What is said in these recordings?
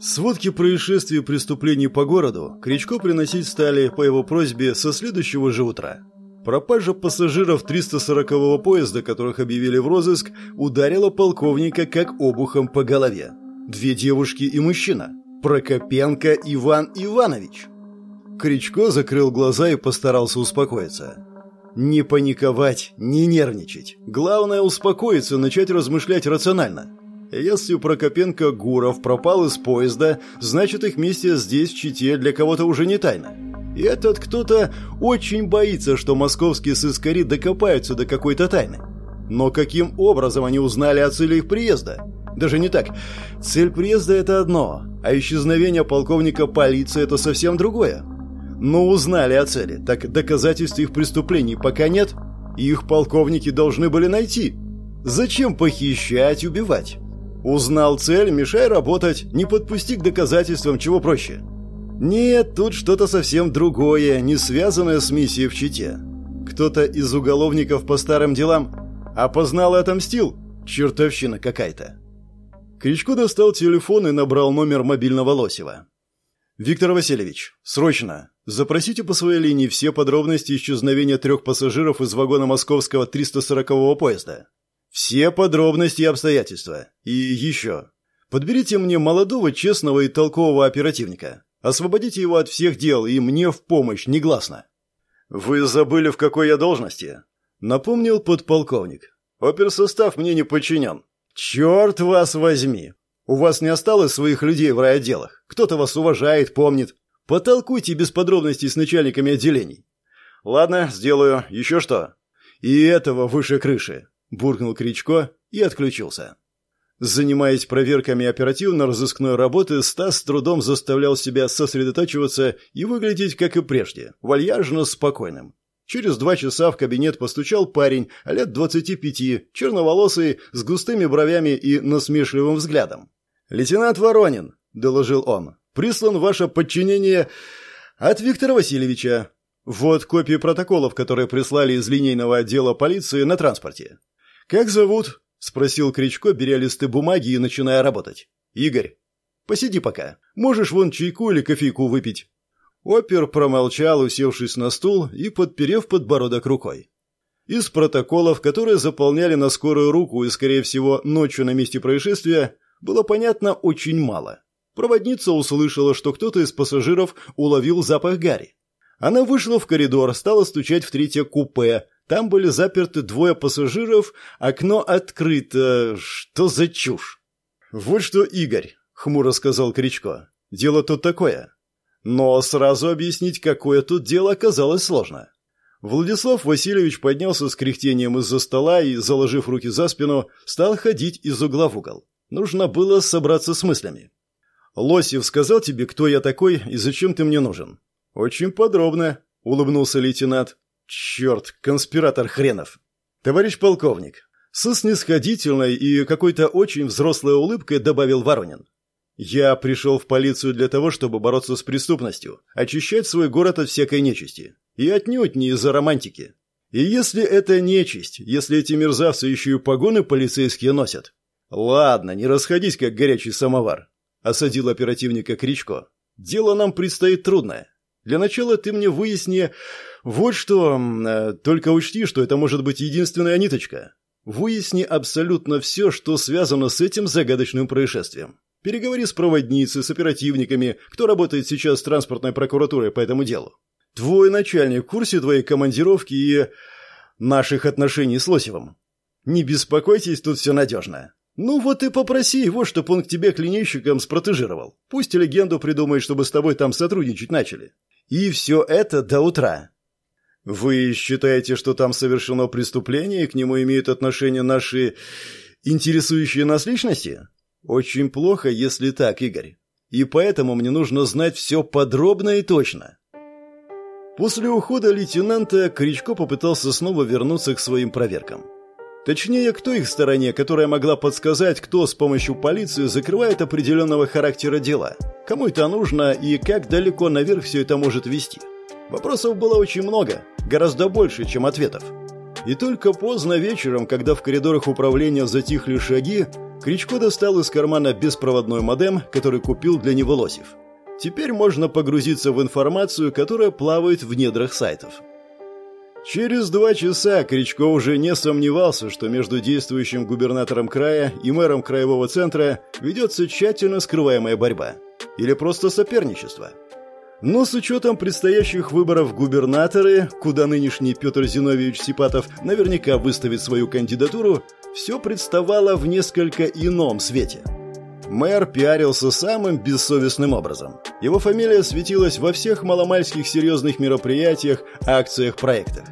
Сводки происшествий и преступлений по городу Кричко приносить стали по его просьбе со следующего же утра. Пропажа пассажиров 340-го поезда, которых объявили в розыск, ударила полковника как обухом по голове. Две девушки и мужчина. Прокопенко Иван Иванович. Кричко закрыл глаза и постарался успокоиться. Не паниковать, не нервничать. Главное успокоиться, начать размышлять рационально. Если Прокопенко Гуров пропал из поезда, значит их миссия здесь, в Чите, для кого-то уже не тайна. И этот кто-то очень боится, что московские сыскари докопаются до какой-то тайны. Но каким образом они узнали о цели их приезда? Даже не так. Цель приезда – это одно, а исчезновение полковника полиции – это совсем другое. Но узнали о цели, так доказательств их преступлений пока нет, и их полковники должны были найти. Зачем похищать, убивать? Узнал цель, мешай работать, не подпусти к доказательствам, чего проще. Нет, тут что-то совсем другое, не связанное с миссией в Чите. Кто-то из уголовников по старым делам опознал и отомстил. Чертовщина какая-то. Кричко достал телефон и набрал номер мобильного Лосева. «Виктор Васильевич, срочно! Запросите по своей линии все подробности исчезновения трех пассажиров из вагона московского 340-го поезда. Все подробности и обстоятельства. И еще. Подберите мне молодого, честного и толкового оперативника. Освободите его от всех дел и мне в помощь, негласно. Вы забыли, в какой я должности? Напомнил подполковник. Оперсостав мне не подчинен. Черт вас возьми! У вас не осталось своих людей в райотделах. Кто-то вас уважает, помнит. Потолкуйте без подробностей с начальниками отделений. Ладно, сделаю. Еще что? И этого выше крыши буркнул Кричко и отключился. Занимаясь проверками оперативно-розыскной работы, Стас с трудом заставлял себя сосредотачиваться и выглядеть, как и прежде, вальяжно спокойным. Через два часа в кабинет постучал парень, лет двадцати пяти, черноволосый, с густыми бровями и насмешливым взглядом. «Лейтенант Воронин», — доложил он, — «прислан ваше подчинение от Виктора Васильевича. Вот копии протоколов, которые прислали из линейного отдела полиции на транспорте. «Как зовут?» — спросил Кричко, беря листы бумаги и начиная работать. «Игорь. Посиди пока. Можешь вон чайку или кофейку выпить». Опер промолчал, усевшись на стул и подперев подбородок рукой. Из протоколов, которые заполняли на скорую руку и, скорее всего, ночью на месте происшествия, было понятно очень мало. Проводница услышала, что кто-то из пассажиров уловил запах гари. Она вышла в коридор, стала стучать в третье купе, там были заперты двое пассажиров, окно открыто. Что за чушь? Вот что, Игорь, хмуро сказал Кричко. Дело тут такое. Но сразу объяснить, какое тут дело, оказалось сложно. Владислав Васильевич поднялся с кряхтением из-за стола и, заложив руки за спину, стал ходить из угла в угол. Нужно было собраться с мыслями. «Лосев сказал тебе, кто я такой и зачем ты мне нужен?» «Очень подробно», — улыбнулся лейтенант. Черт, конспиратор хренов. Товарищ полковник, со снисходительной и какой-то очень взрослой улыбкой добавил Воронин. Я пришел в полицию для того, чтобы бороться с преступностью, очищать свой город от всякой нечисти. И отнюдь не из-за романтики. И если это нечисть, если эти мерзавцы еще и погоны полицейские носят... Ладно, не расходись, как горячий самовар. Осадил оперативника Кричко. Дело нам предстоит трудное. Для начала ты мне выясни, вот что, э, только учти, что это может быть единственная ниточка. Выясни абсолютно все, что связано с этим загадочным происшествием. Переговори с проводницей, с оперативниками, кто работает сейчас с транспортной прокуратурой по этому делу. Твой начальник в курсе твоей командировки и наших отношений с Лосевым. Не беспокойтесь, тут все надежно. Ну вот и попроси его, чтобы он к тебе клинейщикам спротежировал. Пусть легенду придумает, чтобы с тобой там сотрудничать начали. И все это до утра. Вы считаете, что там совершено преступление, и к нему имеют отношение наши интересующие нас личности? Очень плохо, если так, Игорь. И поэтому мне нужно знать все подробно и точно. После ухода лейтенанта Кричко попытался снова вернуться к своим проверкам. Точнее, к той их стороне, которая могла подсказать, кто с помощью полиции закрывает определенного характера дела, кому это нужно и как далеко наверх все это может вести. Вопросов было очень много, гораздо больше, чем ответов. И только поздно вечером, когда в коридорах управления затихли шаги, Кричко достал из кармана беспроводной модем, который купил для него Лосев. Теперь можно погрузиться в информацию, которая плавает в недрах сайтов. Через два часа Кричко уже не сомневался, что между действующим губернатором края и мэром краевого центра ведется тщательно скрываемая борьба. Или просто соперничество. Но с учетом предстоящих выборов губернаторы, куда нынешний Петр Зиновьевич Сипатов наверняка выставит свою кандидатуру, все представало в несколько ином свете. Мэр пиарился самым бессовестным образом. Его фамилия светилась во всех маломальских серьезных мероприятиях, акциях, проектах.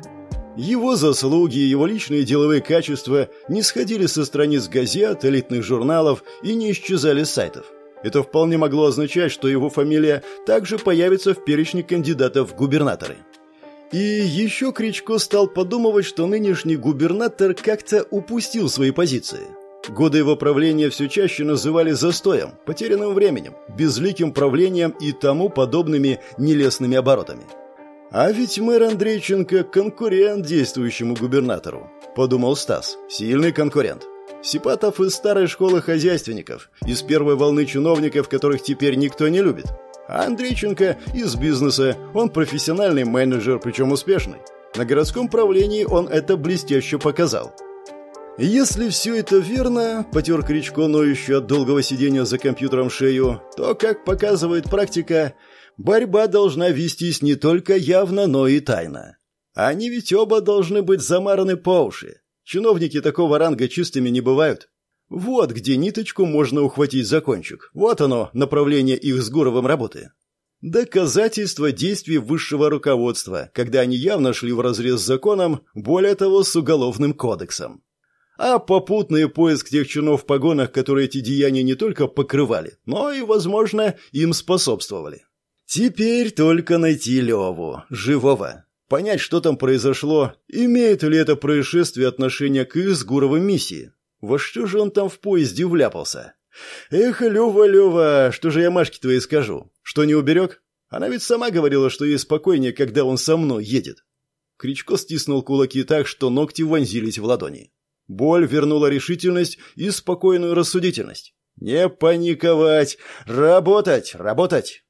Его заслуги и его личные деловые качества не сходили со страниц газет, элитных журналов и не исчезали с сайтов. Это вполне могло означать, что его фамилия также появится в перечне кандидатов в губернаторы. И еще Кричко стал подумывать, что нынешний губернатор как-то упустил свои позиции. Годы его правления все чаще называли застоем, потерянным временем, безликим правлением и тому подобными нелестными оборотами. «А ведь мэр Андрейченко – конкурент действующему губернатору», – подумал Стас. «Сильный конкурент. Сипатов из старой школы хозяйственников, из первой волны чиновников, которых теперь никто не любит. А Андрейченко из бизнеса, он профессиональный менеджер, причем успешный. На городском правлении он это блестяще показал. Если все это верно, потер Кричко ноющую от долгого сидения за компьютером шею, то, как показывает практика, борьба должна вестись не только явно, но и тайно. Они ведь оба должны быть замараны по уши. Чиновники такого ранга чистыми не бывают. Вот где ниточку можно ухватить за кончик. Вот оно, направление их с Гуровым работы. Доказательство действий высшего руководства, когда они явно шли вразрез с законом, более того, с уголовным кодексом. А попутный поиск тех чинов в погонах, которые эти деяния не только покрывали, но и, возможно, им способствовали. Теперь только найти Леву, живого. Понять, что там произошло, имеет ли это происшествие отношение к их с Гуровым миссии. Во что же он там в поезде вляпался? Эх, Лёва, Лёва, что же я Машке твоей скажу? Что не уберег? Она ведь сама говорила, что ей спокойнее, когда он со мной едет. Кричко стиснул кулаки так, что ногти вонзились в ладони. Боль вернула решительность и спокойную рассудительность. «Не паниковать! Работать! Работать!»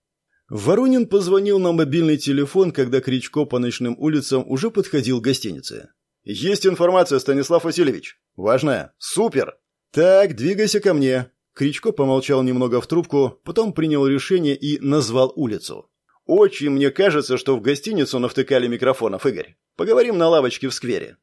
Воронин позвонил на мобильный телефон, когда Кричко по ночным улицам уже подходил к гостинице. «Есть информация, Станислав Васильевич. Важная. Супер. Так, двигайся ко мне». Кричко помолчал немного в трубку, потом принял решение и назвал улицу. «Очень мне кажется, что в гостиницу навтыкали микрофонов, Игорь. Поговорим на лавочке в сквере».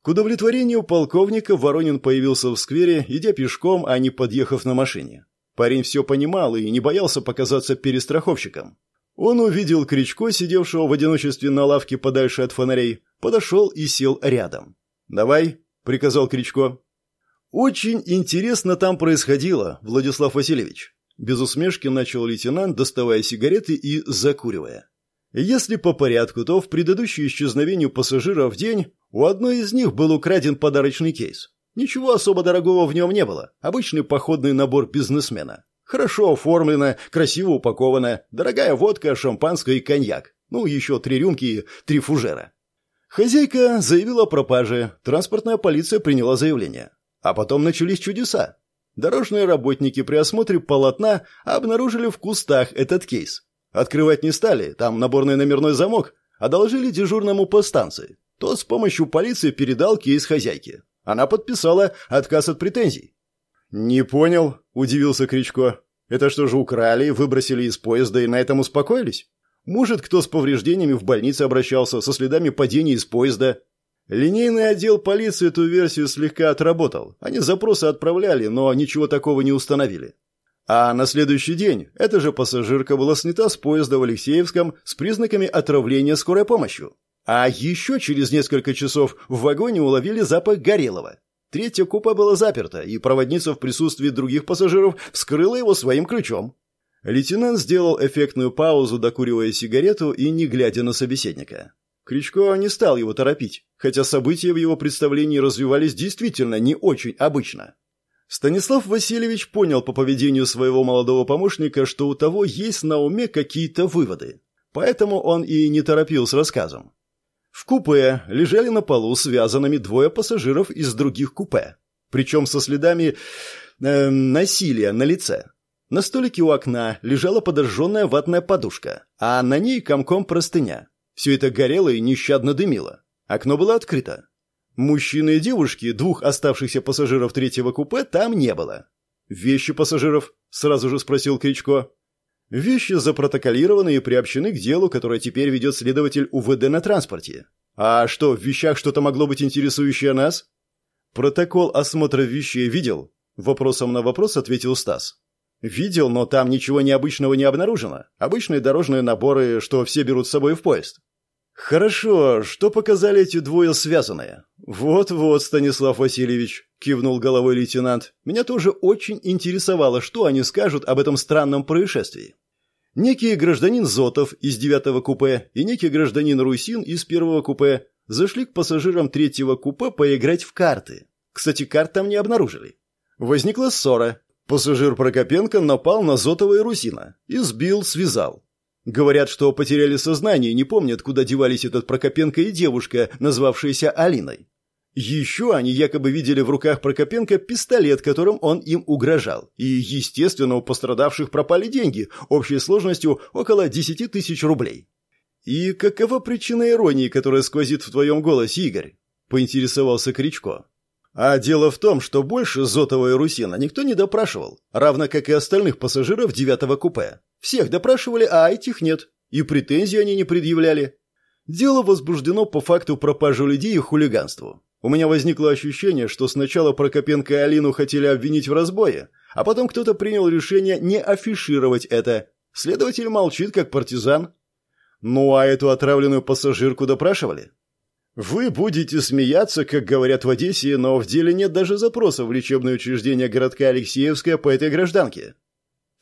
К удовлетворению полковника Воронин появился в сквере, идя пешком, а не подъехав на машине. Парень все понимал и не боялся показаться перестраховщиком. Он увидел Кричко, сидевшего в одиночестве на лавке подальше от фонарей, подошел и сел рядом. «Давай», — приказал Кричко. «Очень интересно там происходило, Владислав Васильевич». Без усмешки начал лейтенант, доставая сигареты и закуривая. Если по порядку, то в предыдущее исчезновению пассажира в день у одной из них был украден подарочный кейс. Ничего особо дорогого в нем не было. Обычный походный набор бизнесмена. Хорошо оформлено, красиво упаковано, дорогая водка, шампанское и коньяк. Ну, еще три рюмки и три фужера. Хозяйка заявила о пропаже, транспортная полиция приняла заявление. А потом начались чудеса. Дорожные работники при осмотре полотна обнаружили в кустах этот кейс. Открывать не стали, там наборный номерной замок, одолжили дежурному по станции. Тот с помощью полиции передал кейс хозяйке. Она подписала отказ от претензий. «Не понял», — удивился Кричко. «Это что же украли, выбросили из поезда и на этом успокоились? Может, кто с повреждениями в больнице обращался, со следами падения из поезда?» Линейный отдел полиции эту версию слегка отработал. Они запросы отправляли, но ничего такого не установили. А на следующий день эта же пассажирка была снята с поезда в Алексеевском с признаками отравления скорой помощью. А еще через несколько часов в вагоне уловили запах горелого. Третья купа была заперта, и проводница в присутствии других пассажиров вскрыла его своим ключом. Лейтенант сделал эффектную паузу, докуривая сигарету и не глядя на собеседника. Кричко не стал его торопить, хотя события в его представлении развивались действительно не очень обычно. Станислав Васильевич понял по поведению своего молодого помощника, что у того есть на уме какие-то выводы. Поэтому он и не торопил с рассказом. В купе лежали на полу связанными двое пассажиров из других купе. Причем со следами, э, насилия на лице. На столике у окна лежала подожженная ватная подушка, а на ней комком простыня. Все это горело и нещадно дымило. Окно было открыто. Мужчины и девушки, двух оставшихся пассажиров третьего купе, там не было. «Вещи пассажиров?» – сразу же спросил Кричко. «Вещи запротоколированы и приобщены к делу, которое теперь ведет следователь УВД на транспорте. А что, в вещах что-то могло быть интересующее нас?» «Протокол осмотра вещей видел?» Вопросом на вопрос ответил Стас. «Видел, но там ничего необычного не обнаружено. Обычные дорожные наборы, что все берут с собой в поезд. «Хорошо, что показали эти двое связанные?» «Вот-вот, Станислав Васильевич», — кивнул головой лейтенант. «Меня тоже очень интересовало, что они скажут об этом странном происшествии». Некий гражданин Зотов из девятого купе и некий гражданин Русин из первого купе зашли к пассажирам третьего купе поиграть в карты. Кстати, карт там не обнаружили. Возникла ссора. Пассажир Прокопенко напал на Зотова и Русина. Избил, связал. Говорят, что потеряли сознание и не помнят, куда девались этот Прокопенко и девушка, назвавшаяся Алиной. Еще они якобы видели в руках Прокопенко пистолет, которым он им угрожал. И, естественно, у пострадавших пропали деньги, общей сложностью около 10 тысяч рублей. «И какова причина иронии, которая сквозит в твоем голосе, Игорь?» – поинтересовался Кричко. А дело в том, что больше Зотова и Русина никто не допрашивал, равно как и остальных пассажиров девятого купе. Всех допрашивали, а этих нет. И претензий они не предъявляли. Дело возбуждено по факту пропажи людей и хулиганству. У меня возникло ощущение, что сначала Прокопенко и Алину хотели обвинить в разбое, а потом кто-то принял решение не афишировать это. Следователь молчит, как партизан. Ну а эту отравленную пассажирку допрашивали? Вы будете смеяться, как говорят в Одессе, но в деле нет даже запроса в лечебное учреждение городка Алексеевская по этой гражданке.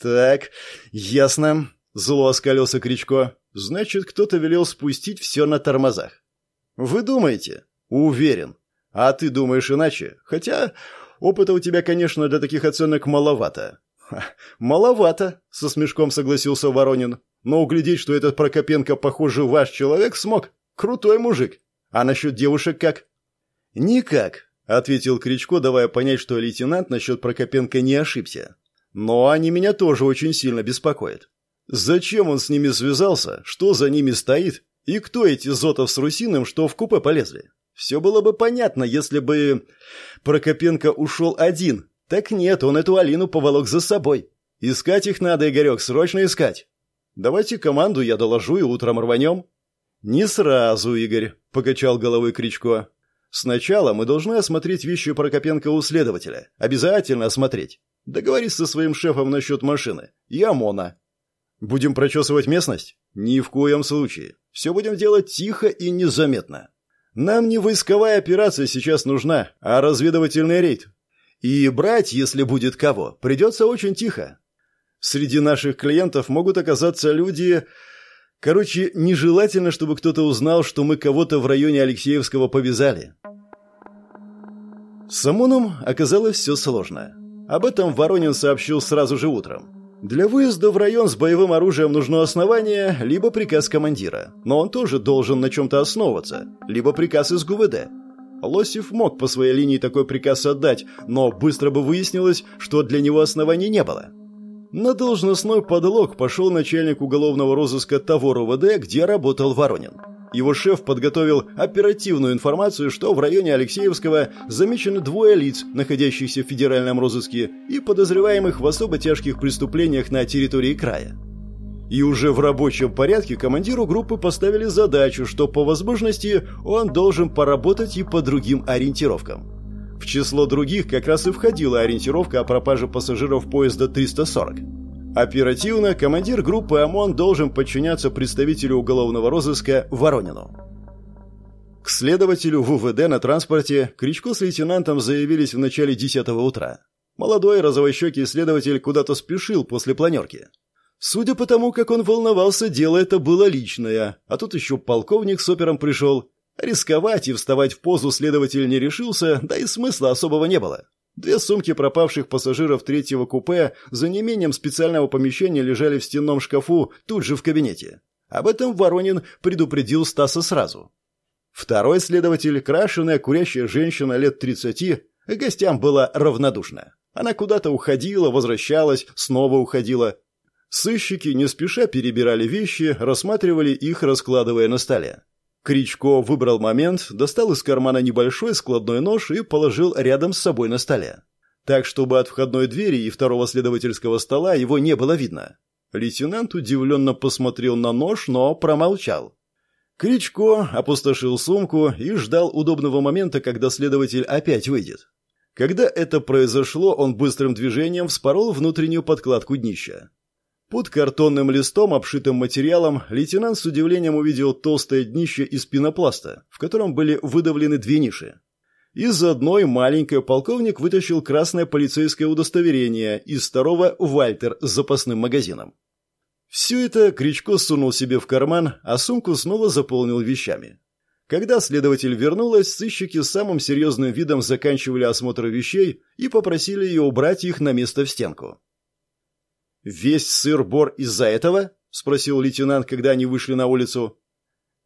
«Так, ясно», — зло оскалился Кричко. «Значит, кто-то велел спустить все на тормозах». «Вы думаете?» «Уверен. А ты думаешь иначе? Хотя опыта у тебя, конечно, для таких оценок маловато». «Маловато», — со смешком согласился Воронин. «Но углядеть, что этот Прокопенко, похоже, ваш человек, смог. Крутой мужик. А насчет девушек как?» «Никак», — ответил Кричко, давая понять, что лейтенант насчет Прокопенко не ошибся. Но они меня тоже очень сильно беспокоят. Зачем он с ними связался, что за ними стоит, и кто эти Зотов с Русиным, что в купе полезли? Все было бы понятно, если бы Прокопенко ушел один. Так нет, он эту Алину поволок за собой. Искать их надо, Игорек, срочно искать. Давайте команду, я доложу, и утром рванем. Не сразу, Игорь, покачал головой Кричко. Сначала мы должны осмотреть вещи Прокопенко у следователя. Обязательно осмотреть. Договорись со своим шефом насчет машины. И ОМОНа. Будем прочесывать местность? Ни в коем случае. Все будем делать тихо и незаметно. Нам не войсковая операция сейчас нужна, а разведывательный рейд. И брать, если будет кого, придется очень тихо. Среди наших клиентов могут оказаться люди... Короче, нежелательно, чтобы кто-то узнал, что мы кого-то в районе Алексеевского повязали. С ОМОНом оказалось все сложно. Об этом Воронин сообщил сразу же утром. Для выезда в район с боевым оружием нужно основание, либо приказ командира. Но он тоже должен на чем-то основываться, либо приказ из ГУВД. Лосев мог по своей линии такой приказ отдать, но быстро бы выяснилось, что для него оснований не было. На должностной подлог пошел начальник уголовного розыска того РОВД, где работал Воронин. Его шеф подготовил оперативную информацию, что в районе Алексеевского замечены двое лиц, находящихся в федеральном розыске, и подозреваемых в особо тяжких преступлениях на территории края. И уже в рабочем порядке командиру группы поставили задачу, что по возможности он должен поработать и по другим ориентировкам. В число других как раз и входила ориентировка о пропаже пассажиров поезда 340. Оперативно командир группы ОМОН должен подчиняться представителю уголовного розыска Воронину. К следователю ВВД на транспорте Кричко с лейтенантом заявились в начале 10 утра. Молодой розовощекий следователь куда-то спешил после планерки. Судя по тому, как он волновался, дело это было личное, а тут еще полковник с опером пришел. Рисковать и вставать в позу следователь не решился, да и смысла особого не было. Две сумки пропавших пассажиров третьего купе за неимением специального помещения лежали в стенном шкафу тут же в кабинете. Об этом Воронин предупредил Стаса сразу. Второй следователь, крашеная курящая женщина лет 30, гостям была равнодушна. Она куда-то уходила, возвращалась, снова уходила. Сыщики не спеша перебирали вещи, рассматривали их, раскладывая на столе. Кричко выбрал момент, достал из кармана небольшой складной нож и положил рядом с собой на столе. Так, чтобы от входной двери и второго следовательского стола его не было видно. Лейтенант удивленно посмотрел на нож, но промолчал. Кричко опустошил сумку и ждал удобного момента, когда следователь опять выйдет. Когда это произошло, он быстрым движением вспорол внутреннюю подкладку днища. Под картонным листом, обшитым материалом, лейтенант с удивлением увидел толстое днище из пенопласта, в котором были выдавлены две ниши. Из одной маленькой полковник вытащил красное полицейское удостоверение, из второго – Вальтер с запасным магазином. Все это Кричко сунул себе в карман, а сумку снова заполнил вещами. Когда следователь вернулась, сыщики с самым серьезным видом заканчивали осмотр вещей и попросили ее убрать их на место в стенку. «Весь сыр-бор из-за этого?» – спросил лейтенант, когда они вышли на улицу.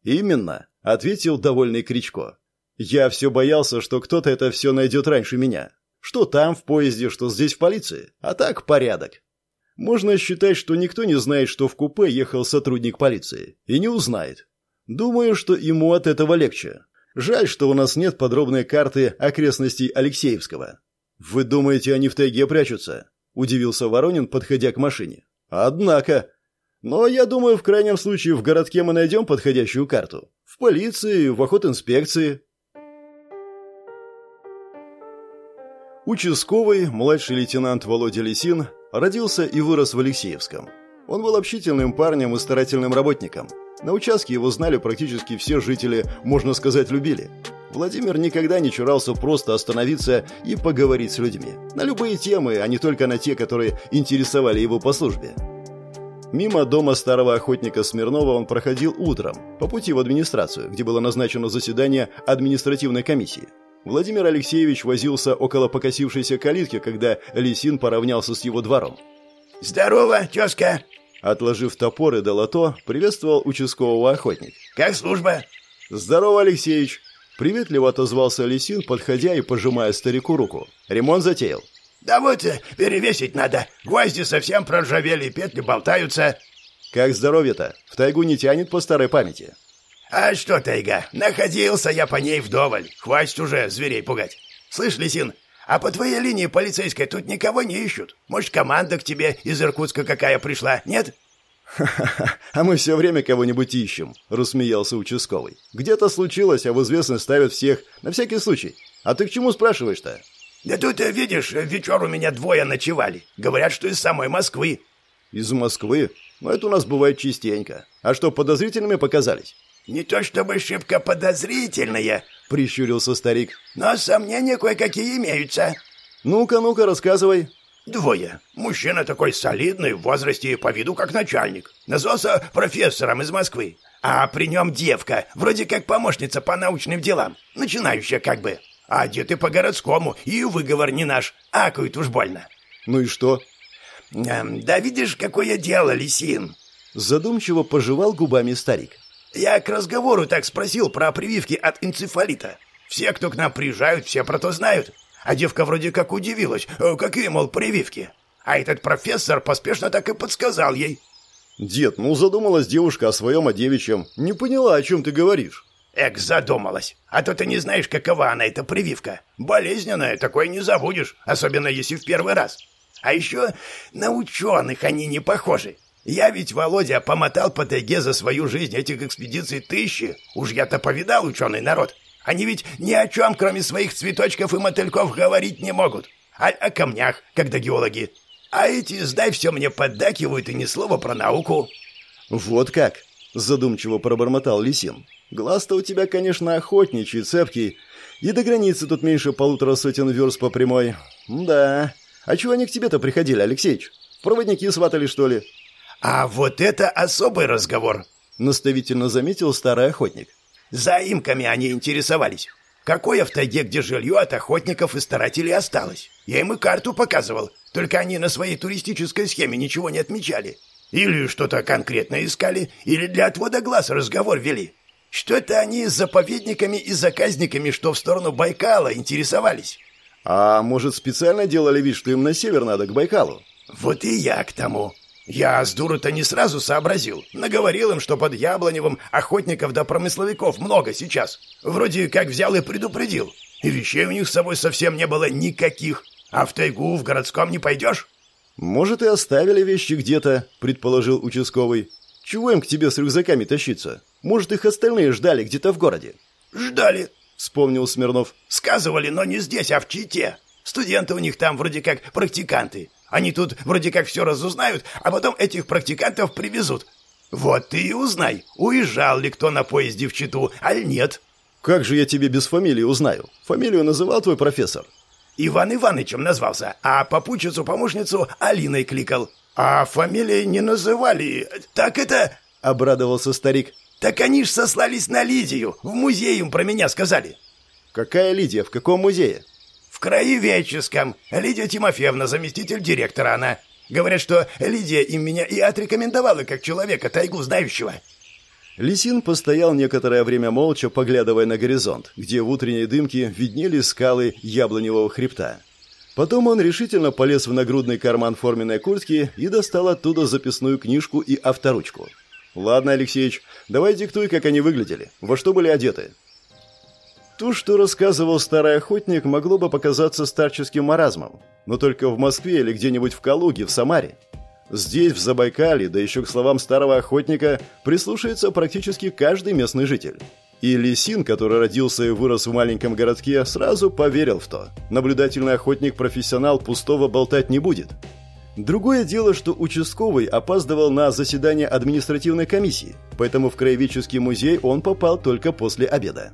«Именно», – ответил довольный Кричко. «Я все боялся, что кто-то это все найдет раньше меня. Что там в поезде, что здесь в полиции. А так порядок. Можно считать, что никто не знает, что в купе ехал сотрудник полиции. И не узнает. Думаю, что ему от этого легче. Жаль, что у нас нет подробной карты окрестностей Алексеевского. Вы думаете, они в тайге прячутся? Удивился Воронин, подходя к машине. Однако. Но я думаю, в крайнем случае в городке мы найдем подходящую карту. В полиции, в охотинспекции. Участковый, младший лейтенант Володя Лисин, родился и вырос в Алексеевском. Он был общительным парнем и старательным работником. На участке его знали практически все жители, можно сказать, любили. Владимир никогда не чурался просто остановиться и поговорить с людьми. На любые темы, а не только на те, которые интересовали его по службе. Мимо дома старого охотника Смирнова он проходил утром, по пути в администрацию, где было назначено заседание административной комиссии. Владимир Алексеевич возился около покосившейся калитки, когда Лисин поравнялся с его двором. «Здорово, тезка!» Отложив топор и долото, приветствовал участкового охотник. «Как служба?» «Здорово, Алексеевич!» Приветливо отозвался Лисин, подходя и пожимая старику руку. «Ремонт затеял?» «Да вот, э, перевесить надо. Гвозди совсем проржавели, петли болтаются». «Как здоровье-то? В тайгу не тянет по старой памяти?» «А что, тайга, находился я по ней вдоволь. Хватит уже зверей пугать. Слышь, Лисин, а по твоей линии полицейской тут никого не ищут? Может, команда к тебе из Иркутска какая пришла, нет?» «Ха-ха-ха, а мы все время кого-нибудь ищем», — рассмеялся участковый. «Где-то случилось, а в известность ставят всех, на всякий случай. А ты к чему спрашиваешь-то?» «Да тут, э, видишь, вечер у меня двое ночевали. Говорят, что из самой Москвы». «Из Москвы? Ну, это у нас бывает частенько. А что, подозрительными показались?» «Не то чтобы шибко подозрительные», — прищурился старик. «Но сомнения кое-какие имеются». «Ну-ка, ну-ка, рассказывай». «Двое. Мужчина такой солидный, в возрасте и по виду как начальник. Назвался профессором из Москвы. А при нем девка, вроде как помощница по научным делам. Начинающая как бы. А одеты по-городскому, и выговор не наш. Акают уж больно». «Ну и что?» эм, «Да видишь, какое дело, Лисин». Задумчиво пожевал губами старик. Я к разговору так спросил про прививки от энцефалита. Все, кто к нам приезжают, все про то знают. А девка вроде как удивилась, «Э, какие, мол, прививки. А этот профессор поспешно так и подсказал ей. Дед, ну задумалась девушка о своем, о девичьем. Не поняла, о чем ты говоришь. Эк, задумалась. А то ты не знаешь, какова она, эта прививка. Болезненная, такое не забудешь, особенно если в первый раз. А еще на ученых они не похожи. Я ведь, Володя, помотал по тайге за свою жизнь этих экспедиций тысячи. Уж я-то повидал ученый народ. Они ведь ни о чем, кроме своих цветочков и мотыльков, говорить не могут. А о камнях, когда геологи. А эти, сдай, все мне поддакивают и ни слова про науку. Вот как, задумчиво пробормотал Лисин. Глаз-то у тебя, конечно, охотничий, цепкий. И до границы тут меньше полутора сотен верст по прямой. Да. А чего они к тебе-то приходили, Алексеич? Проводники сватали, что ли? «А вот это особый разговор», — наставительно заметил старый охотник. «Заимками они интересовались. Какое в тайге, где жилье от охотников и старателей осталось? Я им и карту показывал, только они на своей туристической схеме ничего не отмечали. Или что-то конкретно искали, или для отвода глаз разговор вели. Что-то они с заповедниками и заказниками, что в сторону Байкала, интересовались. А может, специально делали вид, что им на север надо, к Байкалу? Вот и я к тому. Я с дуру-то не сразу сообразил. Наговорил им, что под Яблоневым охотников да промысловиков много сейчас. Вроде как взял и предупредил. И вещей у них с собой совсем не было никаких. А в тайгу в городском не пойдешь? Может, и оставили вещи где-то, предположил участковый. Чего им к тебе с рюкзаками тащиться? Может, их остальные ждали где-то в городе? Ждали, вспомнил Смирнов. Сказывали, но не здесь, а в Чите. Студенты у них там вроде как практиканты. Они тут вроде как все разузнают, а потом этих практикантов привезут. Вот ты и узнай, уезжал ли кто на поезде в Читу, аль нет. Как же я тебе без фамилии узнаю? Фамилию называл твой профессор? Иван Иванычем назвался, а попутчицу-помощницу Алиной кликал. А фамилии не называли. Так это... Обрадовался старик. Так они ж сослались на Лидию. В музее им про меня сказали. Какая Лидия? В каком музее? Краеведческом. Лидия Тимофеевна, заместитель директора она. Говорят, что Лидия им меня и отрекомендовала как человека, тайгу знающего. Лисин постоял некоторое время молча, поглядывая на горизонт, где в утренней дымке виднелись скалы яблоневого хребта. Потом он решительно полез в нагрудный карман форменной куртки и достал оттуда записную книжку и авторучку. «Ладно, Алексеич, давай диктуй, как они выглядели. Во что были одеты?» То, что рассказывал старый охотник, могло бы показаться старческим маразмом, но только в Москве или где-нибудь в Калуге, в Самаре. Здесь, в Забайкале, да еще к словам старого охотника, прислушается практически каждый местный житель. И Лисин, который родился и вырос в маленьком городке, сразу поверил в то. Наблюдательный охотник-профессионал пустого болтать не будет. Другое дело, что участковый опаздывал на заседание административной комиссии, поэтому в краеведческий музей он попал только после обеда.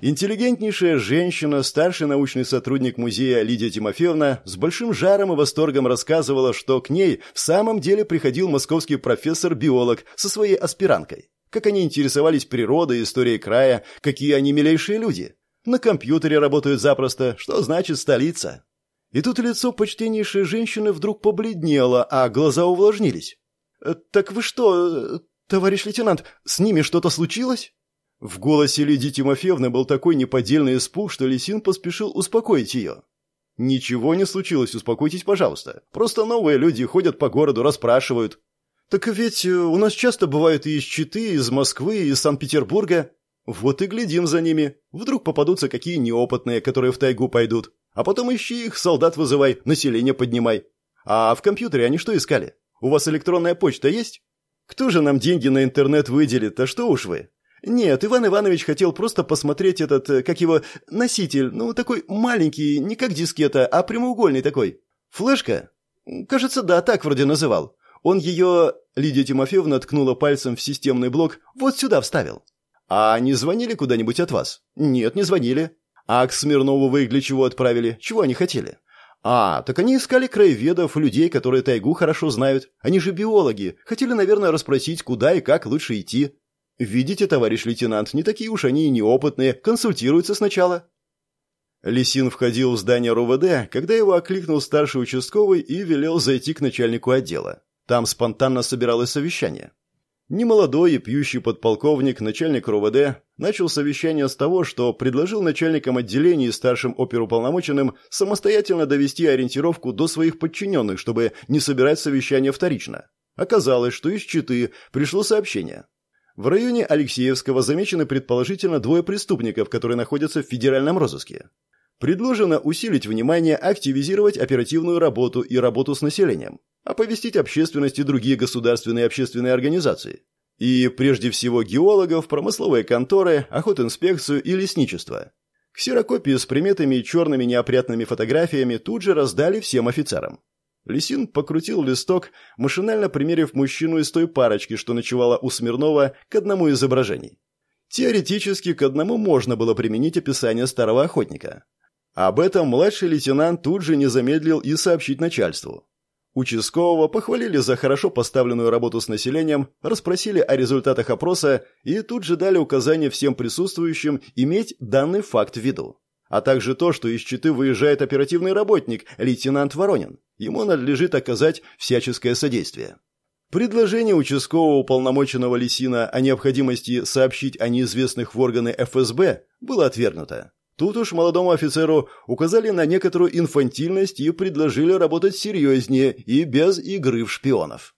Интеллигентнейшая женщина, старший научный сотрудник музея Лидия Тимофеевна, с большим жаром и восторгом рассказывала, что к ней в самом деле приходил московский профессор-биолог со своей аспиранткой. Как они интересовались природой, историей края, какие они милейшие люди. На компьютере работают запросто, что значит столица. И тут лицо почтеннейшей женщины вдруг побледнело, а глаза увлажнились. «Э, «Так вы что, э, товарищ лейтенант, с ними что-то случилось?» В голосе Лидии Тимофеевны был такой неподдельный испуг, что Лисин поспешил успокоить ее. «Ничего не случилось, успокойтесь, пожалуйста. Просто новые люди ходят по городу, расспрашивают». «Так ведь э, у нас часто бывают и из Читы, и из Москвы, и из Санкт-Петербурга. Вот и глядим за ними. Вдруг попадутся какие неопытные, которые в тайгу пойдут. А потом ищи их, солдат вызывай, население поднимай. А в компьютере они что искали? У вас электронная почта есть? Кто же нам деньги на интернет выделит, а что уж вы? «Нет, Иван Иванович хотел просто посмотреть этот, э, как его, носитель, ну, такой маленький, не как дискета, а прямоугольный такой. Флешка? Кажется, да, так вроде называл. Он ее...» Лидия Тимофеевна ткнула пальцем в системный блок. «Вот сюда вставил». «А не звонили куда-нибудь от вас?» «Нет, не звонили». «А к Смирнову вы для чего отправили? Чего они хотели?» «А, так они искали краеведов, людей, которые тайгу хорошо знают. Они же биологи. Хотели, наверное, расспросить, куда и как лучше идти». «Видите, товарищ лейтенант, не такие уж они и неопытные, консультируются сначала». Лисин входил в здание РУВД, когда его окликнул старший участковый и велел зайти к начальнику отдела. Там спонтанно собиралось совещание. Немолодой и пьющий подполковник, начальник РУВД, начал совещание с того, что предложил начальникам отделений и старшим оперуполномоченным самостоятельно довести ориентировку до своих подчиненных, чтобы не собирать совещание вторично. Оказалось, что из Читы пришло сообщение. В районе Алексеевского замечены предположительно двое преступников, которые находятся в федеральном розыске. Предложено усилить внимание, активизировать оперативную работу и работу с населением, оповестить общественность и другие государственные и общественные организации. И прежде всего геологов, промысловые конторы, охотинспекцию и лесничество. Ксерокопии с приметами и черными неопрятными фотографиями тут же раздали всем офицерам. Лисин покрутил листок, машинально примерив мужчину из той парочки, что ночевала у Смирнова, к одному из изображений. Теоретически к одному можно было применить описание старого охотника. Об этом младший лейтенант тут же не замедлил и сообщить начальству. Участкового похвалили за хорошо поставленную работу с населением, расспросили о результатах опроса и тут же дали указание всем присутствующим иметь данный факт в виду а также то, что из Читы выезжает оперативный работник, лейтенант Воронин. Ему надлежит оказать всяческое содействие. Предложение участкового уполномоченного Лисина о необходимости сообщить о неизвестных в органы ФСБ было отвергнуто. Тут уж молодому офицеру указали на некоторую инфантильность и предложили работать серьезнее и без игры в шпионов.